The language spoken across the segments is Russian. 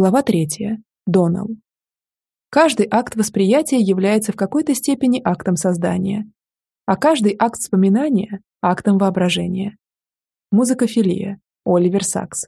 Глава 3. Донал. Каждый акт восприятия является в какой-то степени актом создания, а каждый акт вспоминания – актом воображения. Музыкофилия. Оливер Сакс.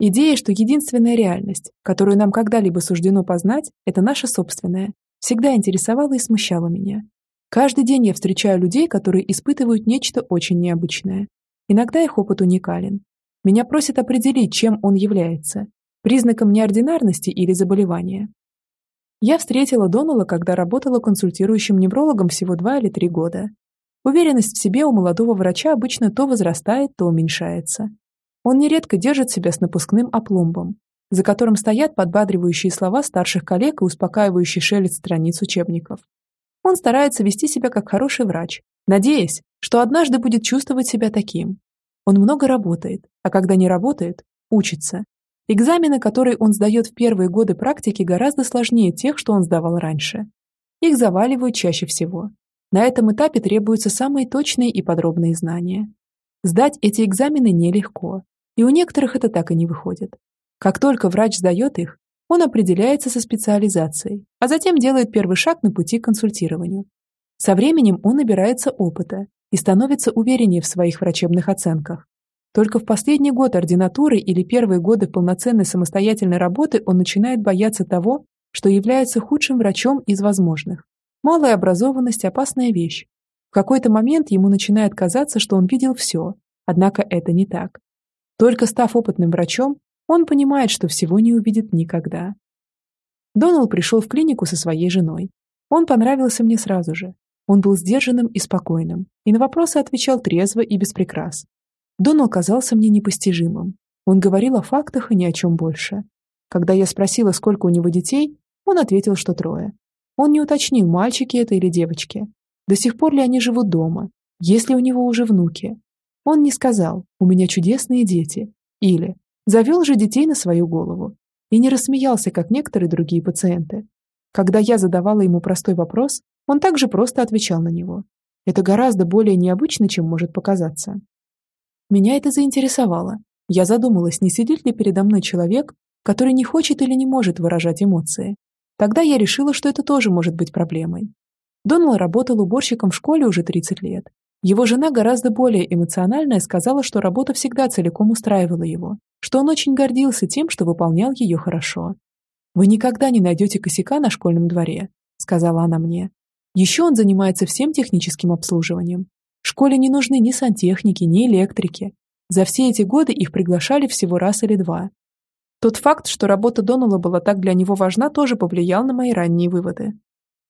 Идея, что единственная реальность, которую нам когда-либо суждено познать, это наша собственная, всегда интересовала и смущала меня. Каждый день я встречаю людей, которые испытывают нечто очень необычное. Иногда их опыт уникален. Меня просят определить, чем он является, признаком неординарности или заболевания. Я встретила Донала, когда работала консультирующим неврологом всего два или три года. Уверенность в себе у молодого врача обычно то возрастает, то уменьшается. Он нередко держит себя с напускным опломбом, за которым стоят подбадривающие слова старших коллег и успокаивающий шелест страниц учебников. Он старается вести себя как хороший врач, надеясь, что однажды будет чувствовать себя таким. Он много работает, а когда не работает, учится Экзамены, которые он сдает в первые годы практики, гораздо сложнее тех, что он сдавал раньше. Их заваливают чаще всего. На этом этапе требуются самые точные и подробные знания. Сдать эти экзамены нелегко, и у некоторых это так и не выходит. Как только врач сдает их, он определяется со специализацией, а затем делает первый шаг на пути к консультированию. Со временем он набирается опыта и становится увереннее в своих врачебных оценках, только в последний год ординатуры или первые годы полноценной самостоятельной работы он начинает бояться того, что является худшим врачом из возможных. Малая образованность – опасная вещь. В какой-то момент ему начинает казаться, что он видел все, однако это не так. Только став опытным врачом, он понимает, что всего не увидит никогда. Доналл пришел в клинику со своей женой. Он понравился мне сразу же. Он был сдержанным и спокойным, и на вопросы отвечал трезво и без. Донал казался мне непостижимым. Он говорил о фактах и ни о чем больше. Когда я спросила, сколько у него детей, он ответил, что трое. Он не уточнил, мальчики это или девочки. До сих пор ли они живут дома, есть ли у него уже внуки. Он не сказал «у меня чудесные дети» или «завел же детей на свою голову» и не рассмеялся, как некоторые другие пациенты. Когда я задавала ему простой вопрос, он также просто отвечал на него. Это гораздо более необычно, чем может показаться. Меня это заинтересовало. Я задумалась, не сидит ли передо мной человек, который не хочет или не может выражать эмоции. Тогда я решила, что это тоже может быть проблемой. Донал работал уборщиком в школе уже 30 лет. Его жена гораздо более эмоциональная сказала, что работа всегда целиком устраивала его, что он очень гордился тем, что выполнял ее хорошо. «Вы никогда не найдете косяка на школьном дворе», — сказала она мне. Еще он занимается всем техническим обслуживанием, Школе не нужны ни сантехники, ни электрики. За все эти годы их приглашали всего раз или два. Тот факт, что работа Донала была так для него важна, тоже повлиял на мои ранние выводы.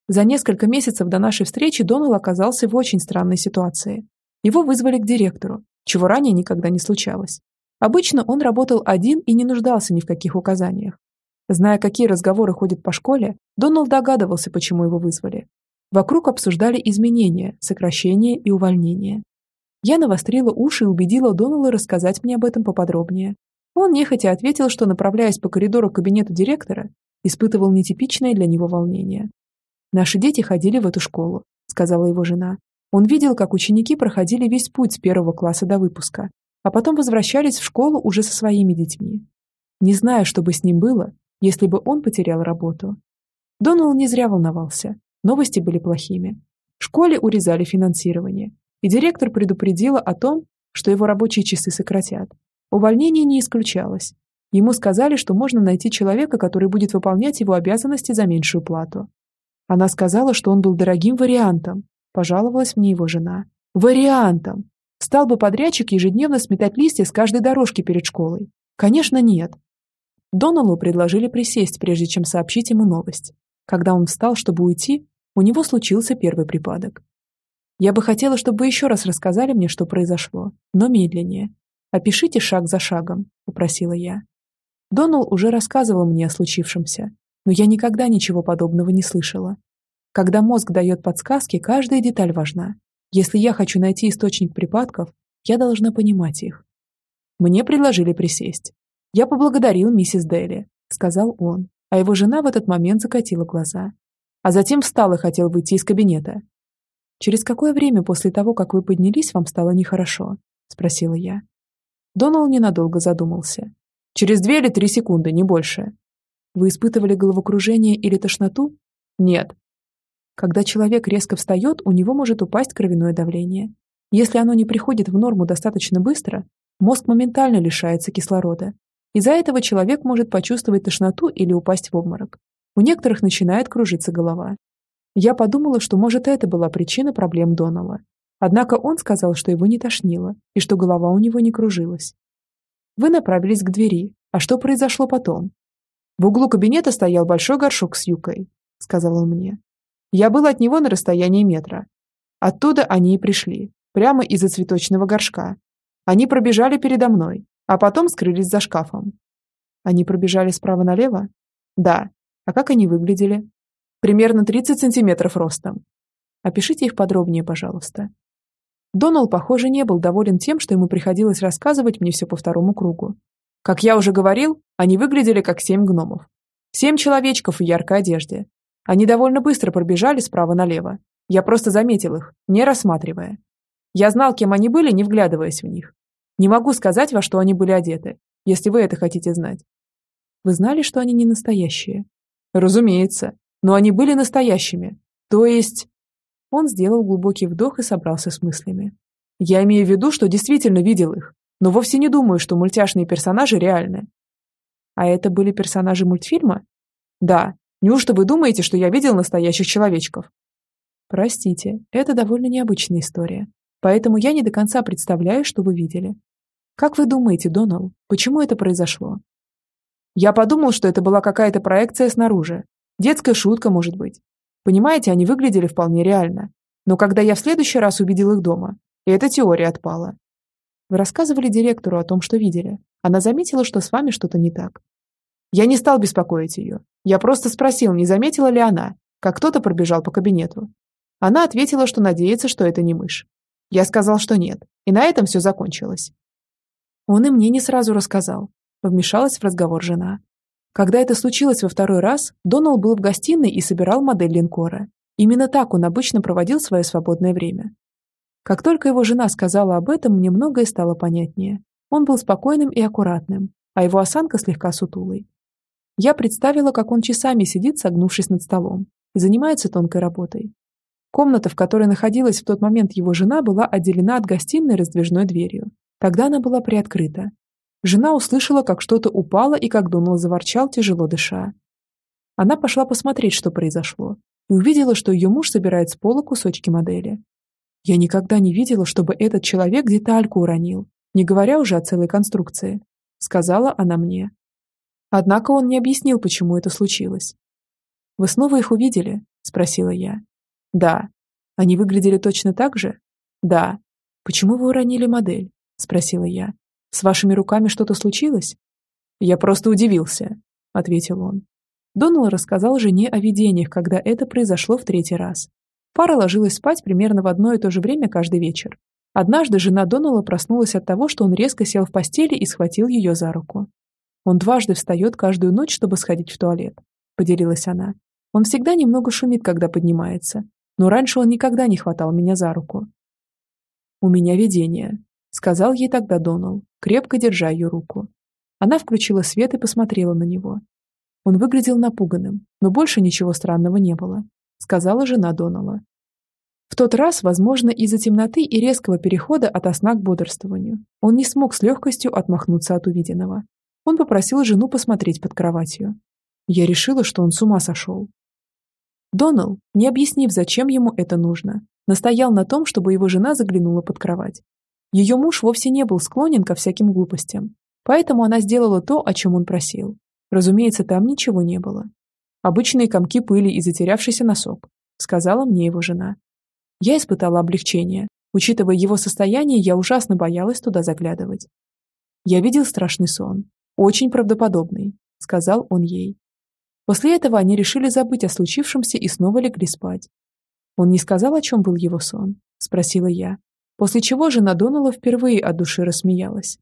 За несколько месяцев до нашей встречи Донал оказался в очень странной ситуации. Его вызвали к директору, чего ранее никогда не случалось. Обычно он работал один и не нуждался ни в каких указаниях. Зная, какие разговоры ходят по школе, Донал догадывался, почему его вызвали. Вокруг обсуждали изменения, сокращения и увольнения. Я навострила уши и убедила Донала рассказать мне об этом поподробнее. Он нехотя ответил, что, направляясь по коридору к кабинету директора, испытывал нетипичное для него волнение. «Наши дети ходили в эту школу», — сказала его жена. Он видел, как ученики проходили весь путь с первого класса до выпуска, а потом возвращались в школу уже со своими детьми. Не знаю, что бы с ним было, если бы он потерял работу. Донал не зря волновался. Новости были плохими. Школе урезали финансирование, и директор предупредила о том, что его рабочие часы сократят. Увольнение не исключалось. Ему сказали, что можно найти человека, который будет выполнять его обязанности за меньшую плату. Она сказала, что он был дорогим вариантом, пожаловалась мне его жена. Вариантом! Стал бы подрядчик ежедневно сметать листья с каждой дорожки перед школой? Конечно, нет. Доналу предложили присесть, прежде чем сообщить ему новость. Когда он встал, чтобы уйти, у него случился первый припадок. Я бы хотела, чтобы вы еще раз рассказали мне, что произошло, но медленнее. Опишите шаг за шагом, попросила я. Донал уже рассказывал мне о случившемся, но я никогда ничего подобного не слышала. Когда мозг дает подсказки, каждая деталь важна. Если я хочу найти источник припадков, я должна понимать их. Мне предложили присесть. Я поблагодарил миссис Дели, сказал он, а его жена в этот момент закатила глаза а затем встал и хотел выйти из кабинета. «Через какое время после того, как вы поднялись, вам стало нехорошо?» – спросила я. Донал ненадолго задумался. Через две или три секунды, не больше. Вы испытывали головокружение или тошноту? Нет. Когда человек резко встает, у него может упасть кровяное давление. Если оно не приходит в норму достаточно быстро, мозг моментально лишается кислорода. Из-за этого человек может почувствовать тошноту или упасть в обморок. У некоторых начинает кружиться голова. Я подумала, что, может, это была причина проблем Донала. Однако он сказал, что его не тошнило и что голова у него не кружилась. Вы направились к двери. А что произошло потом? В углу кабинета стоял большой горшок с юкой, сказал он мне. Я был от него на расстоянии метра. Оттуда они и пришли, прямо из-за цветочного горшка. Они пробежали передо мной, а потом скрылись за шкафом. Они пробежали справа налево? Да. А как они выглядели? Примерно 30 сантиметров ростом. Опишите их подробнее, пожалуйста. Донал, похоже, не был доволен тем, что ему приходилось рассказывать мне все по второму кругу. Как я уже говорил, они выглядели как семь гномов. Семь человечков в яркой одежде. Они довольно быстро пробежали справа налево. Я просто заметил их, не рассматривая. Я знал, кем они были, не вглядываясь в них. Не могу сказать, во что они были одеты, если вы это хотите знать. Вы знали, что они не настоящие? Разумеется, но они были настоящими. То есть... Он сделал глубокий вдох и собрался с мыслями. Я имею в виду, что действительно видел их, но вовсе не думаю, что мультяшные персонажи реальны. А это были персонажи мультфильма? Да. Неужто вы думаете, что я видел настоящих человечков? Простите, это довольно необычная история. Поэтому я не до конца представляю, что вы видели. Как вы думаете, Донал, почему это произошло? Я подумал, что это была какая-то проекция снаружи. Детская шутка, может быть. Понимаете, они выглядели вполне реально. Но когда я в следующий раз увидел их дома, эта теория отпала. Вы рассказывали директору о том, что видели. Она заметила, что с вами что-то не так. Я не стал беспокоить ее. Я просто спросил, не заметила ли она, как кто-то пробежал по кабинету. Она ответила, что надеется, что это не мышь. Я сказал, что нет, и на этом все закончилось. Он и мне не сразу рассказал. Вмешалась в разговор жена. Когда это случилось во второй раз, Донал был в гостиной и собирал модель линкора. Именно так он обычно проводил свое свободное время. Как только его жена сказала об этом, мне многое стало понятнее. Он был спокойным и аккуратным, а его осанка слегка сутулой. Я представила, как он часами сидит, согнувшись над столом, и занимается тонкой работой. Комната, в которой находилась в тот момент его жена, была отделена от гостиной раздвижной дверью, Тогда она была приоткрыта. Жена услышала, как что-то упало и как Донал заворчал, тяжело дыша. Она пошла посмотреть, что произошло, и увидела, что ее муж собирает с пола кусочки модели. Я никогда не видела, чтобы этот человек детальку уронил, не говоря уже о целой конструкции, сказала она мне. Однако он не объяснил, почему это случилось. «Вы снова их увидели?» – спросила я. «Да». «Они выглядели точно так же?» «Да». «Почему вы уронили модель?» – спросила я. «С вашими руками что-то случилось?» «Я просто удивился», – ответил он. Донал рассказал жене о видениях, когда это произошло в третий раз. Пара ложилась спать примерно в одно и то же время каждый вечер. Однажды жена Донала проснулась от того, что он резко сел в постели и схватил ее за руку. «Он дважды встает каждую ночь, чтобы сходить в туалет», – поделилась она. «Он всегда немного шумит, когда поднимается, но раньше он никогда не хватал меня за руку». «У меня видение», сказал ей тогда Донал, крепко держа ее руку. Она включила свет и посмотрела на него. Он выглядел напуганным, но больше ничего странного не было, сказала жена Донала. В тот раз, возможно, из-за темноты и резкого перехода от сна к бодрствованию, он не смог с легкостью отмахнуться от увиденного. Он попросил жену посмотреть под кроватью. Я решила, что он с ума сошел. Донал, не объяснив, зачем ему это нужно, настоял на том, чтобы его жена заглянула под кровать ее муж вовсе не был склонен ко всяким глупостям, поэтому она сделала то, о чем он просил. Разумеется, там ничего не было. Обычные комки пыли и затерявшийся носок, сказала мне его жена. Я испытала облегчение. Учитывая его состояние, я ужасно боялась туда заглядывать. Я видел страшный сон. Очень правдоподобный, сказал он ей. После этого они решили забыть о случившемся и снова легли спать. Он не сказал, о чем был его сон? Спросила я. После чего жена Донала впервые от души рассмеялась.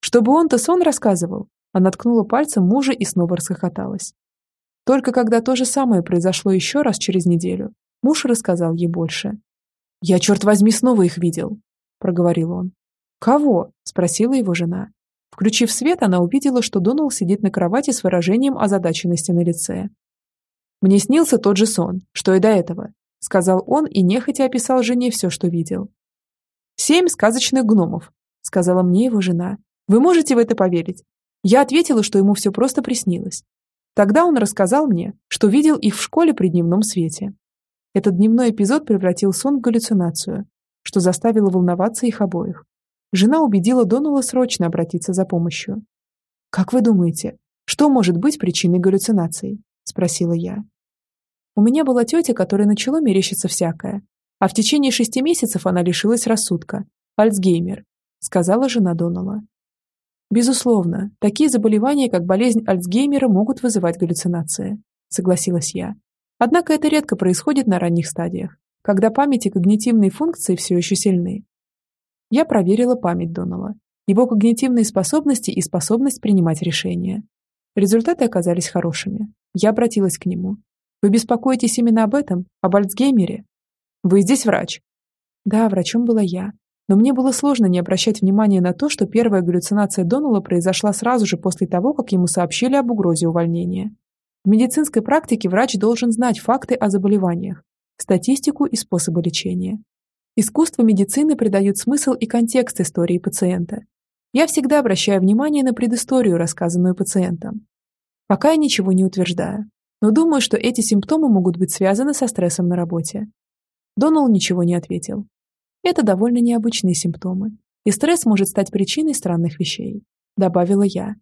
Чтобы он-то сон рассказывал, она ткнула пальцем мужа и снова расхохоталась. Только когда то же самое произошло еще раз через неделю, муж рассказал ей больше. «Я, черт возьми, снова их видел», — проговорил он. «Кого?» — спросила его жена. Включив свет, она увидела, что Донал сидит на кровати с выражением озадаченности на лице. «Мне снился тот же сон, что и до этого», — сказал он и нехотя описал жене все, что видел. «Семь сказочных гномов», — сказала мне его жена. «Вы можете в это поверить?» Я ответила, что ему все просто приснилось. Тогда он рассказал мне, что видел их в школе при дневном свете. Этот дневной эпизод превратил сон в галлюцинацию, что заставило волноваться их обоих. Жена убедила Донала срочно обратиться за помощью. «Как вы думаете, что может быть причиной галлюцинаций?» – спросила я. У меня была тетя, которой начало мерещиться всякое, а в течение шести месяцев она лишилась рассудка. Альцгеймер, сказала жена Донала. Безусловно, такие заболевания, как болезнь Альцгеймера, могут вызывать галлюцинации, согласилась я. Однако это редко происходит на ранних стадиях, когда память и когнитивные функции все еще сильны. Я проверила память Донала, его когнитивные способности и способность принимать решения. Результаты оказались хорошими. Я обратилась к нему. «Вы беспокоитесь именно об этом? Об Альцгеймере?» «Вы здесь врач?» Да, врачом была я. Но мне было сложно не обращать внимания на то, что первая галлюцинация Донала произошла сразу же после того, как ему сообщили об угрозе увольнения. В медицинской практике врач должен знать факты о заболеваниях, статистику и способы лечения. Искусство медицины придает смысл и контекст истории пациента. Я всегда обращаю внимание на предысторию, рассказанную пациентом. Пока я ничего не утверждаю, но думаю, что эти симптомы могут быть связаны со стрессом на работе. Донал ничего не ответил. Это довольно необычные симптомы, и стресс может стать причиной странных вещей, добавила я.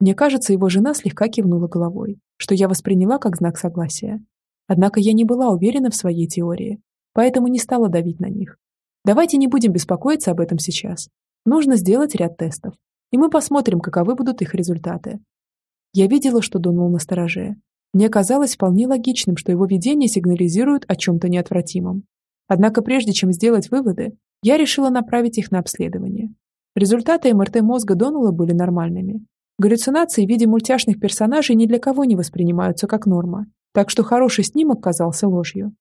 Мне кажется, его жена слегка кивнула головой, что я восприняла как знак согласия. Однако я не была уверена в своей теории, поэтому не стала давить на них. Давайте не будем беспокоиться об этом сейчас. Нужно сделать ряд тестов, и мы посмотрим, каковы будут их результаты. Я видела, что Донал настороже. Мне казалось вполне логичным, что его видения сигнализируют о чем-то неотвратимом. Однако прежде чем сделать выводы, я решила направить их на обследование. Результаты МРТ мозга Донала были нормальными. Галлюцинации в виде мультяшных персонажей ни для кого не воспринимаются как норма, так что хороший снимок казался ложью.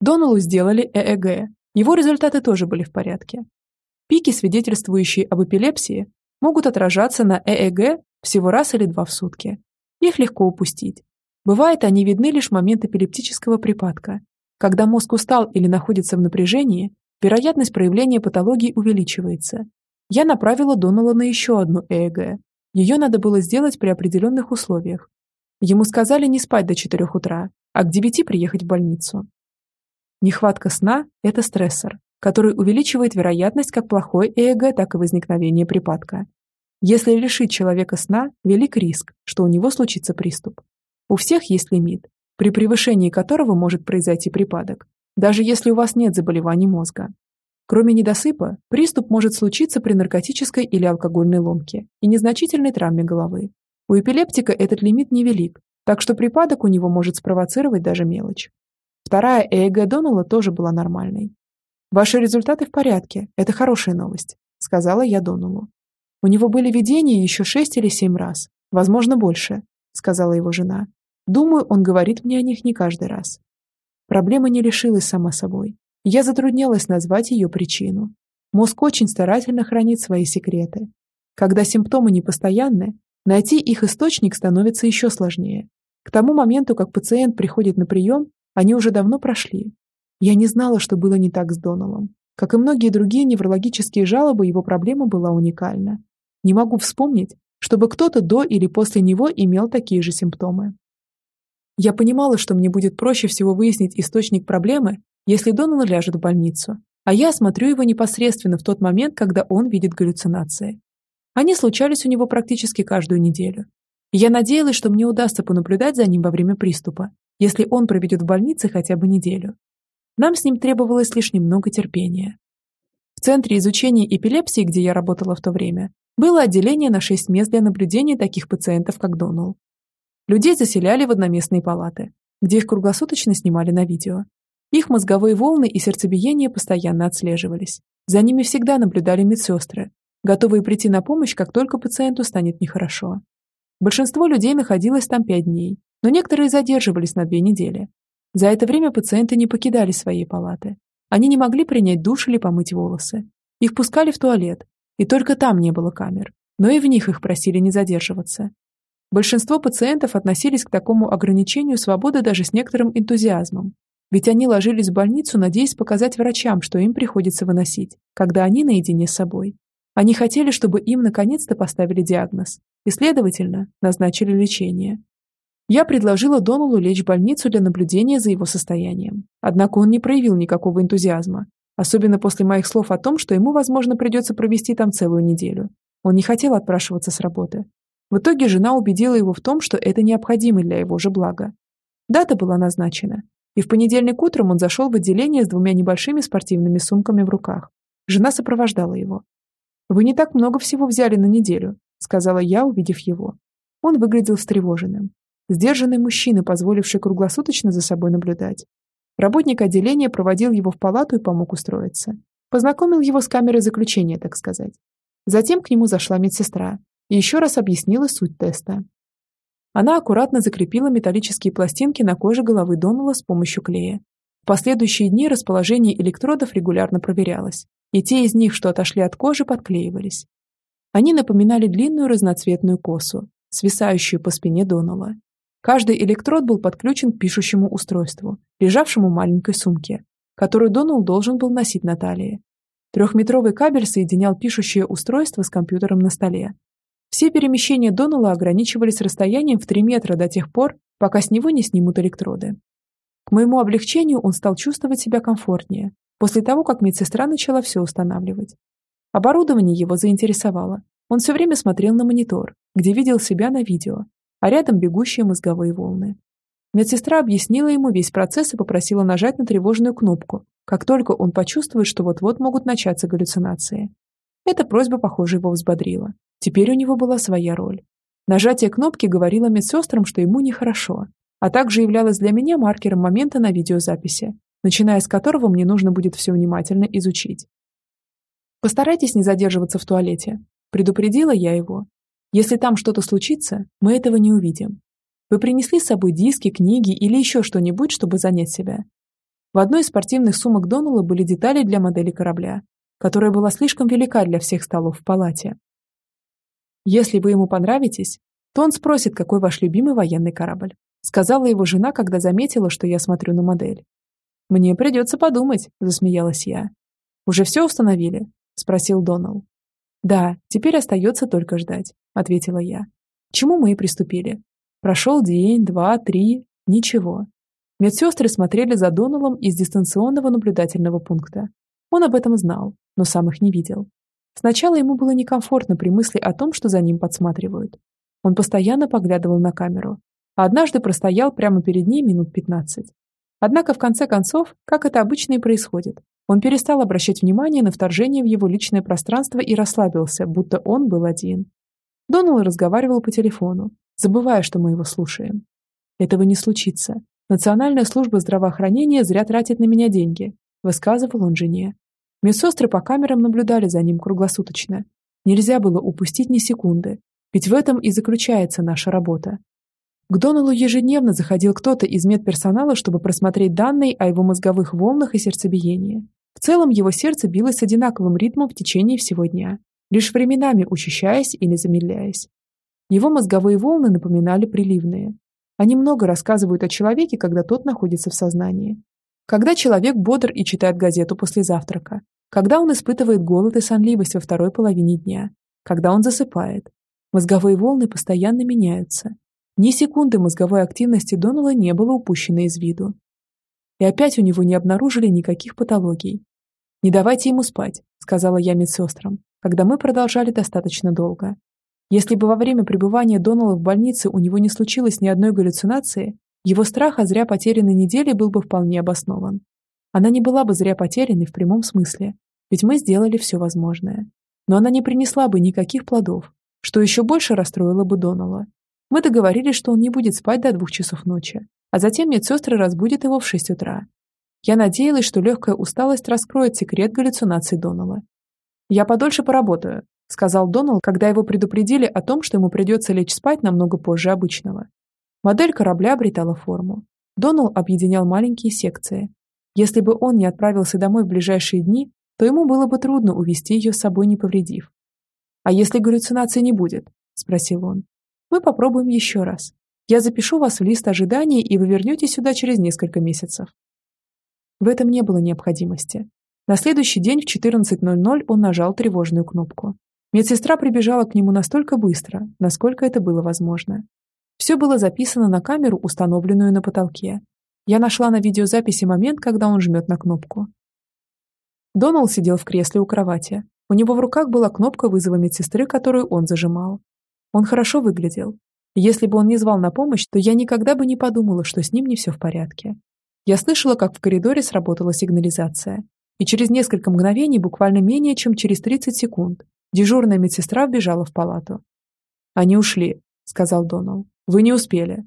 Доналу сделали ЭЭГ. Его результаты тоже были в порядке. Пики, свидетельствующие об эпилепсии, могут отражаться на ЭЭГ всего раз или два в сутки. Их легко упустить. Бывает, они видны лишь в момент эпилептического припадка. Когда мозг устал или находится в напряжении, вероятность проявления патологии увеличивается. Я направила Донала на еще одну ЭЭГ. Ее надо было сделать при определенных условиях. Ему сказали не спать до 4 утра, а к 9 приехать в больницу. Нехватка сна – это стрессор, который увеличивает вероятность как плохой ЭЭГ, так и возникновения припадка. Если лишить человека сна, велик риск, что у него случится приступ. У всех есть лимит, при превышении которого может произойти припадок, даже если у вас нет заболеваний мозга. Кроме недосыпа, приступ может случиться при наркотической или алкогольной ломке и незначительной травме головы. У эпилептика этот лимит невелик, так что припадок у него может спровоцировать даже мелочь. Вторая ЭЭГ Донала тоже была нормальной. «Ваши результаты в порядке, это хорошая новость», — сказала я Доналу. «У него были видения еще шесть или семь раз, возможно, больше», — сказала его жена. «Думаю, он говорит мне о них не каждый раз». Проблема не решилась сама собой. Я затруднялась назвать ее причину. Мозг очень старательно хранит свои секреты. Когда симптомы непостоянны, найти их источник становится еще сложнее. К тому моменту, как пациент приходит на прием, они уже давно прошли. Я не знала, что было не так с Доналом. Как и многие другие неврологические жалобы, его проблема была уникальна. Не могу вспомнить, чтобы кто-то до или после него имел такие же симптомы. Я понимала, что мне будет проще всего выяснить источник проблемы, если Донал ляжет в больницу, а я осмотрю его непосредственно в тот момент, когда он видит галлюцинации. Они случались у него практически каждую неделю. я надеялась, что мне удастся понаблюдать за ним во время приступа, если он проведет в больнице хотя бы неделю. Нам с ним требовалось лишь немного терпения. В Центре изучения эпилепсии, где я работала в то время, было отделение на 6 мест для наблюдения таких пациентов, как Донал. Людей заселяли в одноместные палаты, где их круглосуточно снимали на видео. Их мозговые волны и сердцебиение постоянно отслеживались. За ними всегда наблюдали медсестры, готовые прийти на помощь, как только пациенту станет нехорошо. Большинство людей находилось там пять дней, но некоторые задерживались на две недели. За это время пациенты не покидали свои палаты. Они не могли принять душ или помыть волосы. Их пускали в туалет, и только там не было камер. но и в них их просили не задерживаться. Большинство пациентов относились к такому ограничению свободы даже с некоторым энтузиазмом, ведь они ложились в больницу, надеясь показать врачам, что им приходится выносить, когда они наедине с собой. Они хотели, чтобы им наконец-то поставили диагноз и, следовательно, назначили лечение. Я предложила Доналу лечь в больницу для наблюдения за его состоянием. Однако он не проявил никакого энтузиазма, особенно после моих слов о том, что ему, возможно, придется провести там целую неделю. Он не хотел отпрашиваться с работы, в итоге жена убедила его в том, что это необходимо для его же блага. Дата была назначена, и в понедельник утром он зашел в отделение с двумя небольшими спортивными сумками в руках. Жена сопровождала его. «Вы не так много всего взяли на неделю», — сказала я, увидев его. Он выглядел встревоженным. Сдержанный мужчина, позволивший круглосуточно за собой наблюдать. Работник отделения проводил его в палату и помог устроиться. Познакомил его с камерой заключения, так сказать. Затем к нему зашла медсестра, и еще раз объяснила суть теста. Она аккуратно закрепила металлические пластинки на коже головы Донала с помощью клея. В последующие дни расположение электродов регулярно проверялось, и те из них, что отошли от кожи, подклеивались. Они напоминали длинную разноцветную косу, свисающую по спине Донала. Каждый электрод был подключен к пишущему устройству, лежавшему в маленькой сумке, которую Донал должен был носить на талии. Трехметровый кабель соединял пишущее устройство с компьютером на столе, все перемещения Донала ограничивались расстоянием в 3 метра до тех пор, пока с него не снимут электроды. К моему облегчению он стал чувствовать себя комфортнее, после того, как медсестра начала все устанавливать. Оборудование его заинтересовало. Он все время смотрел на монитор, где видел себя на видео, а рядом бегущие мозговые волны. Медсестра объяснила ему весь процесс и попросила нажать на тревожную кнопку, как только он почувствует, что вот-вот могут начаться галлюцинации. Эта просьба, похоже, его взбодрила. Теперь у него была своя роль. Нажатие кнопки говорило медсестрам, что ему нехорошо, а также являлось для меня маркером момента на видеозаписи, начиная с которого мне нужно будет все внимательно изучить. «Постарайтесь не задерживаться в туалете», – предупредила я его. «Если там что-то случится, мы этого не увидим. Вы принесли с собой диски, книги или еще что-нибудь, чтобы занять себя?» В одной из спортивных сумок Донала были детали для модели корабля, которая была слишком велика для всех столов в палате. Если вы ему понравитесь, то он спросит, какой ваш любимый военный корабль. Сказала его жена, когда заметила, что я смотрю на модель. «Мне придется подумать», – засмеялась я. «Уже все установили?» – спросил Донал. «Да, теперь остается только ждать», – ответила я. чему мы и приступили. Прошел день, два, три, ничего. Медсестры смотрели за Доналом из дистанционного наблюдательного пункта. Он об этом знал, но сам их не видел. Сначала ему было некомфортно при мысли о том, что за ним подсматривают. Он постоянно поглядывал на камеру, а однажды простоял прямо перед ней минут 15. Однако, в конце концов, как это обычно и происходит, он перестал обращать внимание на вторжение в его личное пространство и расслабился, будто он был один. Доналл разговаривал по телефону, забывая, что мы его слушаем. «Этого не случится. Национальная служба здравоохранения зря тратит на меня деньги», высказывал он жене. Медсестры по камерам наблюдали за ним круглосуточно. Нельзя было упустить ни секунды, ведь в этом и заключается наша работа. К Доналу ежедневно заходил кто-то из медперсонала, чтобы просмотреть данные о его мозговых волнах и сердцебиении. В целом его сердце билось с одинаковым ритмом в течение всего дня, лишь временами учащаясь или замедляясь. Его мозговые волны напоминали приливные. Они много рассказывают о человеке, когда тот находится в сознании. Когда человек бодр и читает газету после завтрака. Когда он испытывает голод и сонливость во второй половине дня. Когда он засыпает. Мозговые волны постоянно меняются. Ни секунды мозговой активности Донала не было упущено из виду. И опять у него не обнаружили никаких патологий. «Не давайте ему спать», — сказала я медсестрам, когда мы продолжали достаточно долго. Если бы во время пребывания Донала в больнице у него не случилось ни одной галлюцинации, его страх о зря потерянной неделе был бы вполне обоснован. Она не была бы зря потерянной в прямом смысле, ведь мы сделали все возможное. Но она не принесла бы никаких плодов, что еще больше расстроило бы Донала. Мы договорились, что он не будет спать до двух часов ночи, а затем медсестры разбудят его в шесть утра. Я надеялась, что легкая усталость раскроет секрет галлюцинаций Донала. «Я подольше поработаю», — сказал Донал, когда его предупредили о том, что ему придется лечь спать намного позже обычного. Модель корабля обретала форму. Донал объединял маленькие секции. Если бы он не отправился домой в ближайшие дни, то ему было бы трудно увести ее с собой, не повредив. «А если галлюцинации не будет?» – спросил он. «Мы попробуем еще раз. Я запишу вас в лист ожиданий, и вы вернетесь сюда через несколько месяцев». В этом не было необходимости. На следующий день в 14.00 он нажал тревожную кнопку. Медсестра прибежала к нему настолько быстро, насколько это было возможно. Все было записано на камеру, установленную на потолке. Я нашла на видеозаписи момент, когда он жмет на кнопку. Доналд сидел в кресле у кровати. У него в руках была кнопка вызова медсестры, которую он зажимал. Он хорошо выглядел. Если бы он не звал на помощь, то я никогда бы не подумала, что с ним не все в порядке. Я слышала, как в коридоре сработала сигнализация. И через несколько мгновений, буквально менее чем через 30 секунд, дежурная медсестра вбежала в палату. «Они ушли», — сказал Доналл. «Вы не успели».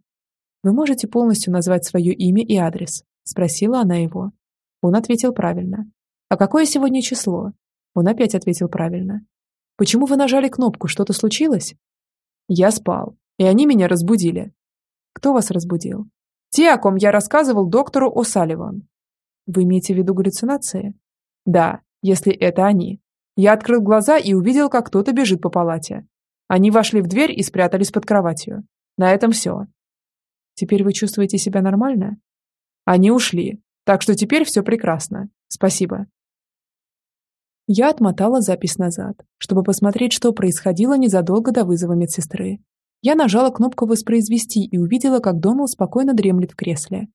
«Вы можете полностью назвать свое имя и адрес?» — спросила она его. Он ответил правильно. «А какое сегодня число?» Он опять ответил правильно. «Почему вы нажали кнопку? Что-то случилось?» «Я спал, и они меня разбудили». «Кто вас разбудил?» «Те, о ком я рассказывал доктору О'Салливан». «Вы имеете в виду галлюцинации?» «Да, если это они». Я открыл глаза и увидел, как кто-то бежит по палате. Они вошли в дверь и спрятались под кроватью. На этом все. Теперь вы чувствуете себя нормально? Они ушли, так что теперь все прекрасно. Спасибо. Я отмотала запись назад, чтобы посмотреть, что происходило незадолго до вызова медсестры. Я нажала кнопку «Воспроизвести» и увидела, как Доналд спокойно дремлет в кресле.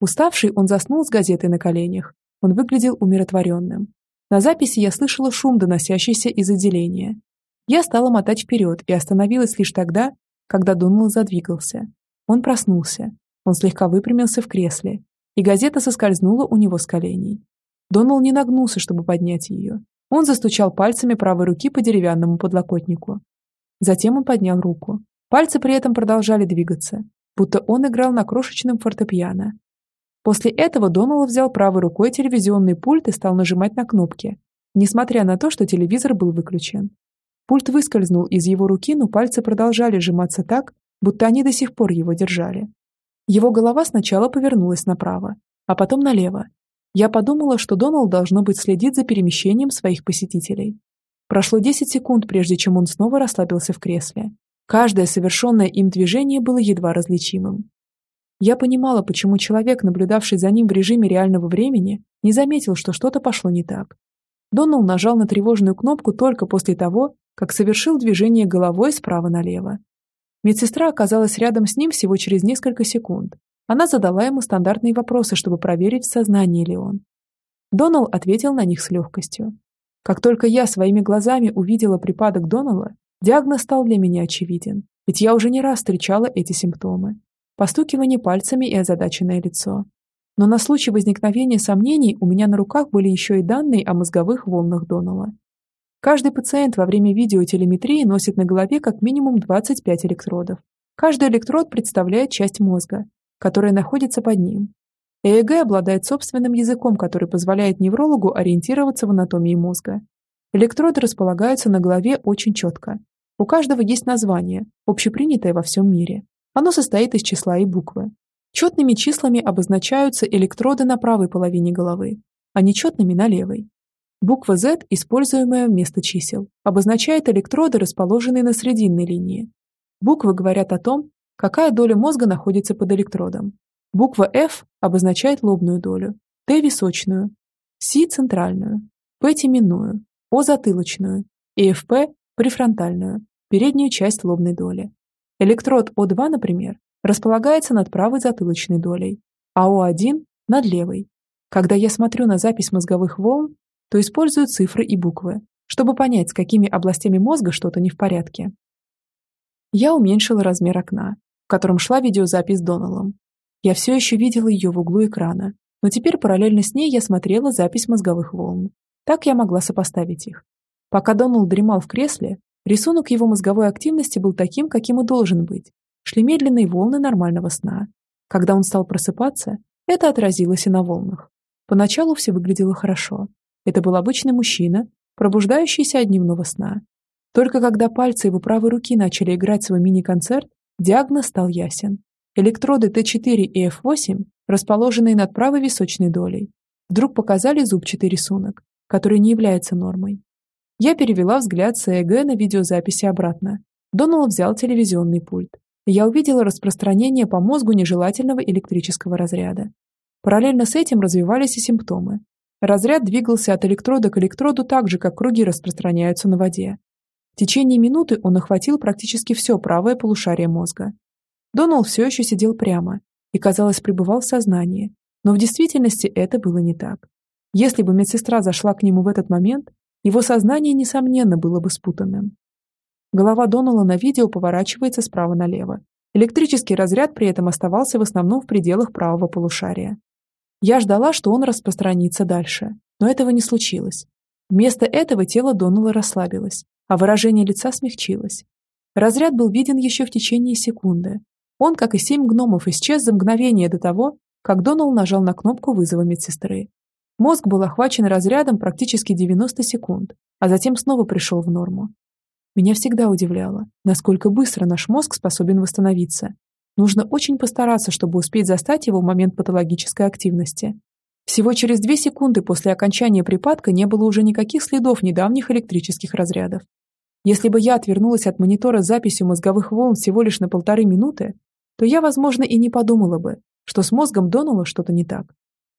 Уставший, он заснул с газетой на коленях. Он выглядел умиротворенным. На записи я слышала шум, доносящийся из отделения. Я стала мотать вперед и остановилась лишь тогда, когда Доналд задвигался. Он проснулся. Он слегка выпрямился в кресле, и газета соскользнула у него с коленей. Доналд не нагнулся, чтобы поднять ее. Он застучал пальцами правой руки по деревянному подлокотнику. Затем он поднял руку. Пальцы при этом продолжали двигаться, будто он играл на крошечном фортепиано. После этого Доналд взял правой рукой телевизионный пульт и стал нажимать на кнопки, несмотря на то, что телевизор был выключен. Пульт выскользнул из его руки, но пальцы продолжали сжиматься так, будто они до сих пор его держали. Его голова сначала повернулась направо, а потом налево, я подумала, что Доналд, должно быть, следит за перемещением своих посетителей. Прошло 10 секунд, прежде чем он снова расслабился в кресле. Каждое совершенное им движение было едва различимым. Я понимала, почему человек, наблюдавший за ним в режиме реального времени, не заметил, что что-то пошло не так. Доналд нажал на тревожную кнопку только после того, как совершил движение головой справа налево. Медсестра оказалась рядом с ним всего через несколько секунд, она задала ему стандартные вопросы, чтобы проверить, в сознании ли он. Донал ответил на них с легкостью. Как только я своими глазами увидела припадок Донала, диагноз стал для меня очевиден, ведь я уже не раз встречала эти симптомы. Постукивание пальцами и озадаченное лицо. Но на случай возникновения сомнений у меня на руках были еще и данные о мозговых волнах Донала. Каждый пациент во время видеотелеметрии носит на голове как минимум 25 электродов. Каждый электрод представляет часть мозга, которая находится под ним. ЭЭГ обладает собственным языком, который позволяет неврологу ориентироваться в анатомии мозга. Электроды располагаются на голове очень четко. У каждого есть название, общепринятое во всем мире. Оно состоит из числа и буквы. Четными числами обозначаются электроды на правой половине головы, а нечетными на левой. Буква Z, используемая вместо чисел, обозначает электроды, расположенные на срединной линии. Буквы говорят о том, какая доля мозга находится под электродом. Буква F обозначает лобную долю, Т – височную, С – центральную, П – теменную, О – затылочную и ФП – префронтальную, переднюю часть лобной доли. Электрод О2, например, располагается над правой затылочной долей, а О1 – над левой. Когда я смотрю на запись мозговых волн, то использую цифры и буквы, чтобы понять, с какими областями мозга что-то не в порядке. Я уменьшила размер окна, в котором шла видеозапись с Доналом. Я все еще видела ее в углу экрана, но теперь параллельно с ней я смотрела запись мозговых волн. Так я могла сопоставить их. Пока Доналд дремал в кресле, рисунок его мозговой активности был таким, каким и должен быть. Шли медленные волны нормального сна. Когда он стал просыпаться, это отразилось и на волнах. Поначалу все выглядело хорошо. Это был обычный мужчина, пробуждающийся от дневного сна. Только когда пальцы его правой руки начали играть свой мини-концерт, Диагноз стал ясен. Электроды Т4 и F8, расположенные над правой височной долей, вдруг показали зубчатый рисунок, который не является нормой. Я перевела взгляд с ЭЭГ на видеозаписи обратно. Доналл взял телевизионный пульт. Я увидела распространение по мозгу нежелательного электрического разряда. Параллельно с этим развивались и симптомы. Разряд двигался от электрода к электроду так же, как круги распространяются на воде. В течение минуты он охватил практически все правое полушарие мозга. Доналл все еще сидел прямо и, казалось, пребывал в сознании, но в действительности это было не так. Если бы медсестра зашла к нему в этот момент, его сознание, несомненно, было бы спутанным. Голова Доналла на видео поворачивается справа налево. Электрический разряд при этом оставался в основном в пределах правого полушария. Я ждала, что он распространится дальше, но этого не случилось. Вместо этого тело Донала расслабилось, а выражение лица смягчилось. Разряд был виден еще в течение секунды. Он, как и семь гномов, исчез за мгновение до того, как Донал нажал на кнопку вызова медсестры. Мозг был охвачен разрядом практически 90 секунд, а затем снова пришел в норму. Меня всегда удивляло, насколько быстро наш мозг способен восстановиться, Нужно очень постараться, чтобы успеть застать его в момент патологической активности. Всего через две секунды после окончания припадка не было уже никаких следов недавних электрических разрядов. Если бы я отвернулась от монитора с записью мозговых волн всего лишь на полторы минуты, то я, возможно, и не подумала бы, что с мозгом Донала что-то не так.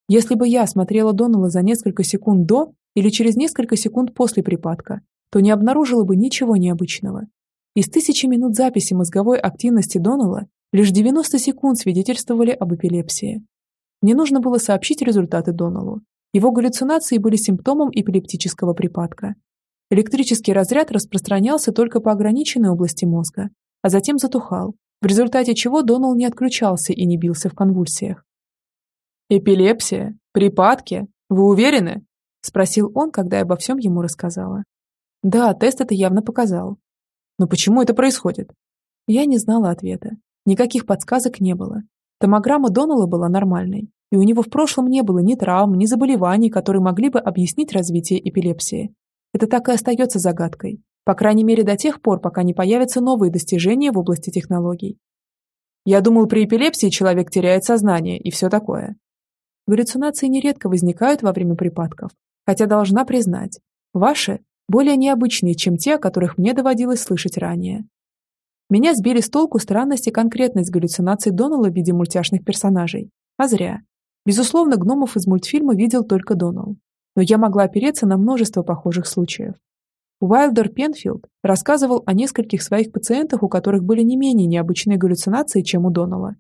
Если бы я смотрела Донала за несколько секунд до или через несколько секунд после припадка, то не обнаружила бы ничего необычного. Из тысячи минут записи мозговой активности Донала Лишь 90 секунд свидетельствовали об эпилепсии. Мне нужно было сообщить результаты Доналу. Его галлюцинации были симптомом эпилептического припадка. Электрический разряд распространялся только по ограниченной области мозга, а затем затухал, в результате чего Донал не отключался и не бился в конвульсиях. «Эпилепсия? Припадки? Вы уверены?» – спросил он, когда я обо всем ему рассказала. «Да, тест это явно показал». «Но почему это происходит?» Я не знала ответа. Никаких подсказок не было. Томограмма Донала была нормальной, и у него в прошлом не было ни травм, ни заболеваний, которые могли бы объяснить развитие эпилепсии. Это так и остается загадкой, по крайней мере до тех пор, пока не появятся новые достижения в области технологий. Я думал, при эпилепсии человек теряет сознание и все такое. Галлюцинации нередко возникают во время припадков, хотя должна признать, ваши более необычные, чем те, о которых мне доводилось слышать ранее. Меня сбили с толку странность и конкретность галлюцинаций Донала в виде мультяшных персонажей. А зря. Безусловно, гномов из мультфильма видел только Донал. Но я могла опереться на множество похожих случаев. Уайлдер Пенфилд рассказывал о нескольких своих пациентах, у которых были не менее необычные галлюцинации, чем у Донала.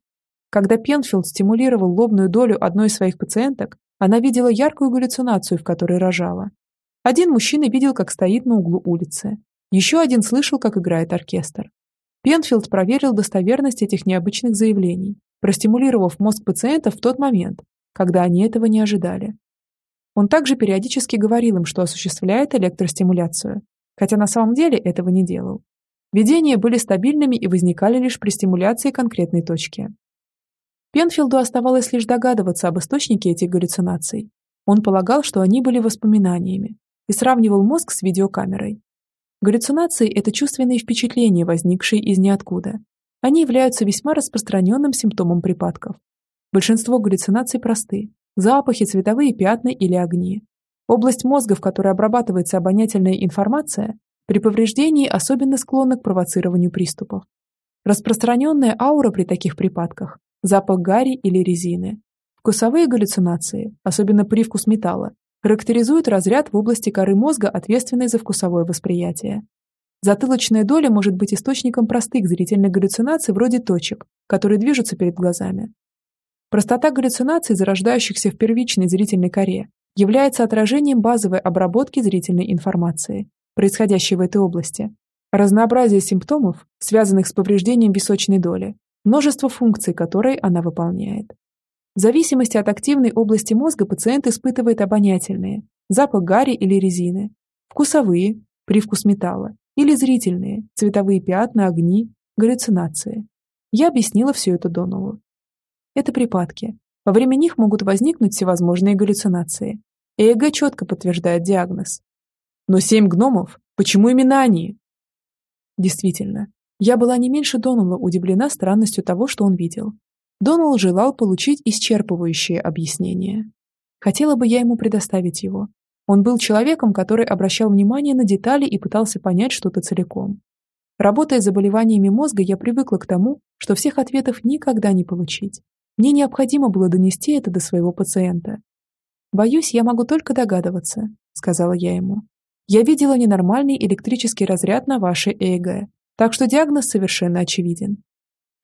Когда Пенфилд стимулировал лобную долю одной из своих пациенток, она видела яркую галлюцинацию, в которой рожала. Один мужчина видел, как стоит на углу улицы. Еще один слышал, как играет оркестр. Пенфилд проверил достоверность этих необычных заявлений, простимулировав мозг пациентов в тот момент, когда они этого не ожидали. Он также периодически говорил им, что осуществляет электростимуляцию, хотя на самом деле этого не делал. Видения были стабильными и возникали лишь при стимуляции конкретной точки. Пенфилду оставалось лишь догадываться об источнике этих галлюцинаций. Он полагал, что они были воспоминаниями, и сравнивал мозг с видеокамерой. Галлюцинации – это чувственные впечатления, возникшие из ниоткуда. Они являются весьма распространенным симптомом припадков. Большинство галлюцинаций просты – запахи, цветовые пятна или огни. Область мозга, в которой обрабатывается обонятельная информация, при повреждении особенно склонна к провоцированию приступов. Распространенная аура при таких припадках – запах гари или резины. Вкусовые галлюцинации, особенно привкус металла, характеризует разряд в области коры мозга, ответственной за вкусовое восприятие. Затылочная доля может быть источником простых зрительных галлюцинаций вроде точек, которые движутся перед глазами. Простота галлюцинаций, зарождающихся в первичной зрительной коре, является отражением базовой обработки зрительной информации, происходящей в этой области. Разнообразие симптомов, связанных с повреждением височной доли, множество функций, которые она выполняет. В зависимости от активной области мозга пациент испытывает обонятельные – запах гари или резины, вкусовые – привкус металла, или зрительные – цветовые пятна, огни, галлюцинации. Я объяснила все это Донову. Это припадки. Во время них могут возникнуть всевозможные галлюцинации. ЭЭГ четко подтверждает диагноз. Но семь гномов? Почему именно они? Действительно, я была не меньше Донала удивлена странностью того, что он видел. Доналл желал получить исчерпывающее объяснение. Хотела бы я ему предоставить его. Он был человеком, который обращал внимание на детали и пытался понять что-то целиком. Работая с заболеваниями мозга, я привыкла к тому, что всех ответов никогда не получить. Мне необходимо было донести это до своего пациента. «Боюсь, я могу только догадываться», — сказала я ему. «Я видела ненормальный электрический разряд на вашей ЭЭГ, так что диагноз совершенно очевиден.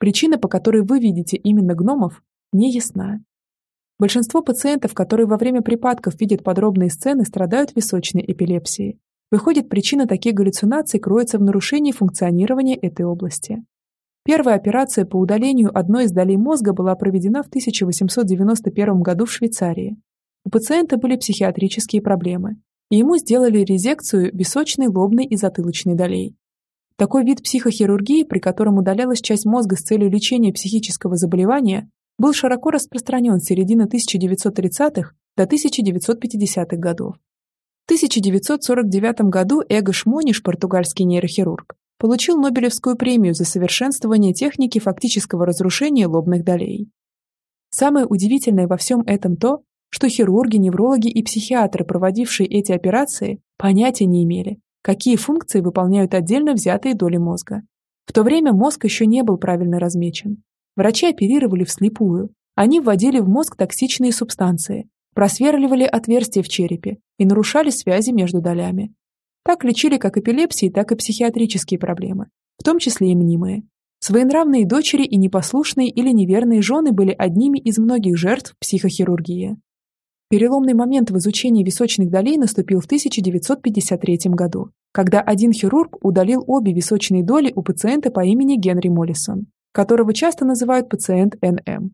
Причина, по которой вы видите именно гномов, не ясна. Большинство пациентов, которые во время припадков видят подробные сцены, страдают височной эпилепсией. Выходит, причина таких галлюцинаций кроется в нарушении функционирования этой области. Первая операция по удалению одной из долей мозга была проведена в 1891 году в Швейцарии. У пациента были психиатрические проблемы, и ему сделали резекцию височной, лобной и затылочной долей. Такой вид психохирургии, при котором удалялась часть мозга с целью лечения психического заболевания, был широко распространен с середины 1930-х до 1950-х годов. В 1949 году Эго Шмониш, португальский нейрохирург, получил Нобелевскую премию за совершенствование техники фактического разрушения лобных долей. Самое удивительное во всем этом то, что хирурги, неврологи и психиатры, проводившие эти операции, понятия не имели, какие функции выполняют отдельно взятые доли мозга. В то время мозг еще не был правильно размечен. Врачи оперировали вслепую. Они вводили в мозг токсичные субстанции, просверливали отверстия в черепе и нарушали связи между долями. Так лечили как эпилепсии, так и психиатрические проблемы, в том числе и мнимые. Своенравные дочери и непослушные или неверные жены были одними из многих жертв психохирургии. Переломный момент в изучении височных долей наступил в 1953 году, когда один хирург удалил обе височные доли у пациента по имени Генри Моллисон, которого часто называют пациент НМ.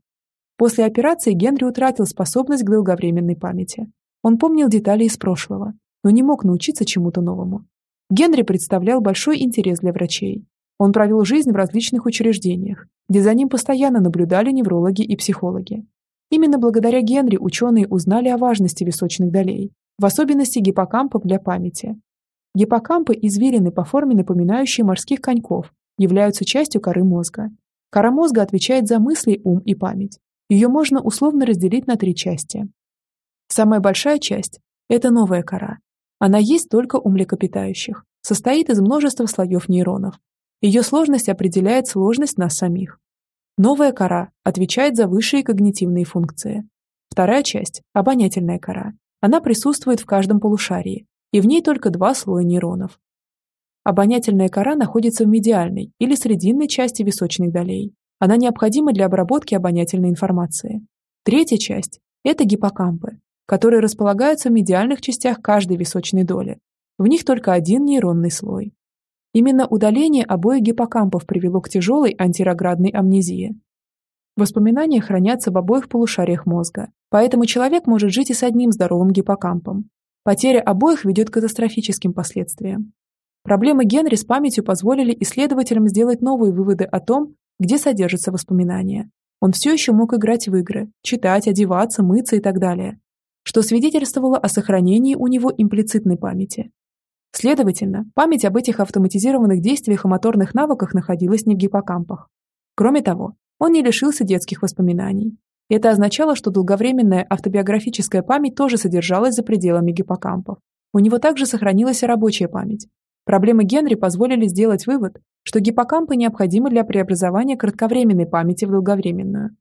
После операции Генри утратил способность к долговременной памяти. Он помнил детали из прошлого, но не мог научиться чему-то новому. Генри представлял большой интерес для врачей. Он провел жизнь в различных учреждениях, где за ним постоянно наблюдали неврологи и психологи. Именно благодаря Генри ученые узнали о важности височных долей, в особенности гиппокампов для памяти. Гиппокампы – извилины по форме, напоминающие морских коньков, являются частью коры мозга. Кора мозга отвечает за мысли, ум и память. Ее можно условно разделить на три части. Самая большая часть – это новая кора. Она есть только у млекопитающих, состоит из множества слоев нейронов. Ее сложность определяет сложность нас самих. Новая кора отвечает за высшие когнитивные функции. Вторая часть – обонятельная кора. Она присутствует в каждом полушарии, и в ней только два слоя нейронов. Обонятельная кора находится в медиальной или срединной части височных долей. Она необходима для обработки обонятельной информации. Третья часть – это гиппокампы, которые располагаются в медиальных частях каждой височной доли. В них только один нейронный слой. Именно удаление обоих гиппокампов привело к тяжелой антироградной амнезии. Воспоминания хранятся в обоих полушариях мозга, поэтому человек может жить и с одним здоровым гиппокампом. Потеря обоих ведет к катастрофическим последствиям. Проблемы Генри с памятью позволили исследователям сделать новые выводы о том, где содержатся воспоминания. Он все еще мог играть в игры, читать, одеваться, мыться и так далее, что свидетельствовало о сохранении у него имплицитной памяти. Следовательно, память об этих автоматизированных действиях и моторных навыках находилась не в гиппокампах. Кроме того, он не лишился детских воспоминаний. Это означало, что долговременная автобиографическая память тоже содержалась за пределами гиппокампов. У него также сохранилась и рабочая память. Проблемы Генри позволили сделать вывод, что гиппокампы необходимы для преобразования кратковременной памяти в долговременную.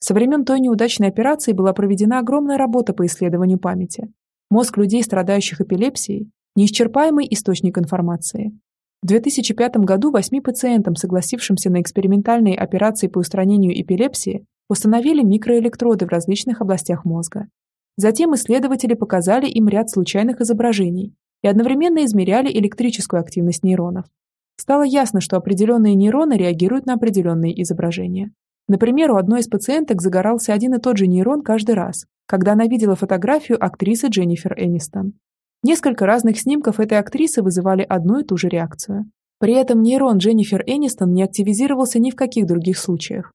Со времен той неудачной операции была проведена огромная работа по исследованию памяти. Мозг людей, страдающих эпилепсией, неисчерпаемый источник информации. В 2005 году восьми пациентам, согласившимся на экспериментальные операции по устранению эпилепсии, установили микроэлектроды в различных областях мозга. Затем исследователи показали им ряд случайных изображений и одновременно измеряли электрическую активность нейронов. Стало ясно, что определенные нейроны реагируют на определенные изображения. Например, у одной из пациенток загорался один и тот же нейрон каждый раз, когда она видела фотографию актрисы Дженнифер Энистон. Несколько разных снимков этой актрисы вызывали одну и ту же реакцию. При этом нейрон Дженнифер Энистон не активизировался ни в каких других случаях.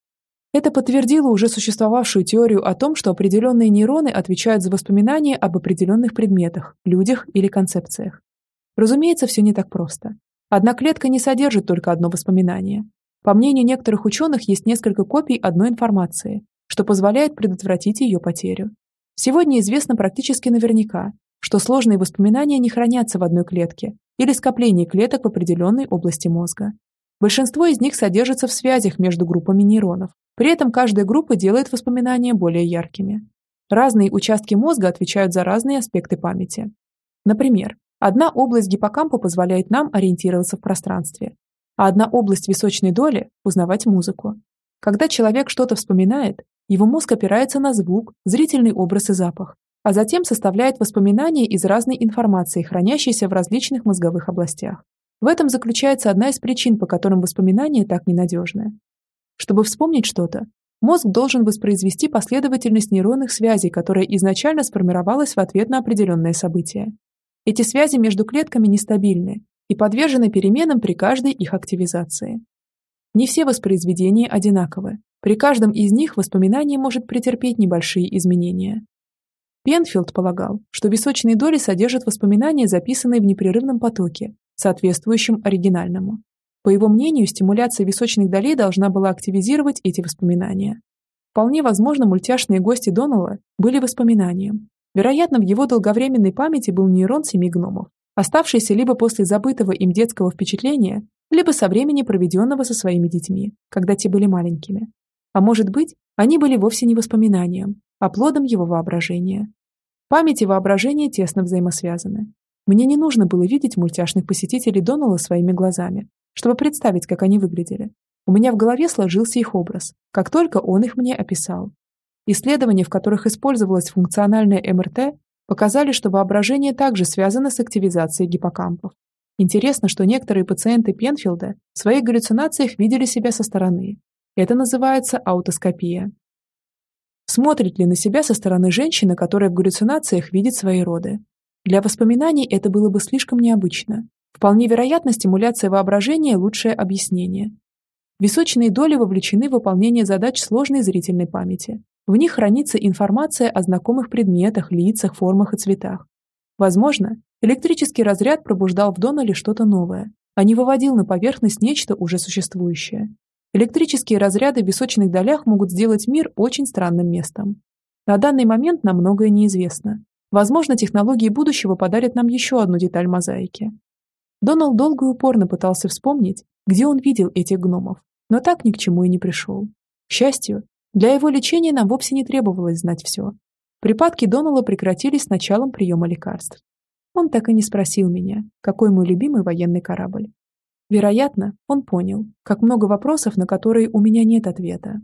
Это подтвердило уже существовавшую теорию о том, что определенные нейроны отвечают за воспоминания об определенных предметах, людях или концепциях. Разумеется, все не так просто. Одна клетка не содержит только одно воспоминание. По мнению некоторых ученых, есть несколько копий одной информации, что позволяет предотвратить ее потерю. Сегодня известно практически наверняка, что сложные воспоминания не хранятся в одной клетке или скоплении клеток в определенной области мозга. Большинство из них содержится в связях между группами нейронов. При этом каждая группа делает воспоминания более яркими. Разные участки мозга отвечают за разные аспекты памяти. Например, одна область гиппокампа позволяет нам ориентироваться в пространстве, а одна область височной доли – узнавать музыку. Когда человек что-то вспоминает, его мозг опирается на звук, зрительный образ и запах, а затем составляет воспоминания из разной информации, хранящейся в различных мозговых областях. В этом заключается одна из причин, по которым воспоминания так ненадежны. Чтобы вспомнить что-то, мозг должен воспроизвести последовательность нейронных связей, которая изначально сформировалась в ответ на определенное событие. Эти связи между клетками нестабильны и подвержены переменам при каждой их активизации. Не все воспроизведения одинаковы. При каждом из них воспоминание может претерпеть небольшие изменения. Пенфилд полагал, что височные доли содержат воспоминания, записанные в непрерывном потоке, соответствующем оригинальному. По его мнению, стимуляция височных долей должна была активизировать эти воспоминания. Вполне возможно, мультяшные гости Донала были воспоминанием. Вероятно, в его долговременной памяти был нейрон семи гномов, оставшийся либо после забытого им детского впечатления, либо со времени, проведенного со своими детьми, когда те были маленькими. А может быть, они были вовсе не воспоминанием, а плодом его воображения. Память и воображение тесно взаимосвязаны. Мне не нужно было видеть мультяшных посетителей Донала своими глазами, чтобы представить, как они выглядели. У меня в голове сложился их образ, как только он их мне описал. Исследования, в которых использовалась функциональная МРТ, показали, что воображение также связано с активизацией гиппокампов. Интересно, что некоторые пациенты Пенфилда в своих галлюцинациях видели себя со стороны. Это называется аутоскопия. Смотрит ли на себя со стороны женщина, которая в галлюцинациях видит свои роды? Для воспоминаний это было бы слишком необычно. Вполне вероятно, стимуляция воображения – лучшее объяснение. Височные доли вовлечены в выполнение задач сложной зрительной памяти. В них хранится информация о знакомых предметах, лицах, формах и цветах. Возможно, электрический разряд пробуждал в Донале что-то новое, а не выводил на поверхность нечто уже существующее. Электрические разряды в височных долях могут сделать мир очень странным местом. На данный момент нам многое неизвестно. Возможно, технологии будущего подарят нам еще одну деталь мозаики. Доналд долго и упорно пытался вспомнить, где он видел этих гномов, но так ни к чему и не пришел. К счастью, для его лечения нам вовсе не требовалось знать все. Припадки Донала прекратились с началом приема лекарств. Он так и не спросил меня, какой мой любимый военный корабль. Вероятно, он понял, как много вопросов, на которые у меня нет ответа.